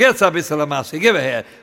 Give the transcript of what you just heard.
Jetzt ein bisschen Masse, gib her.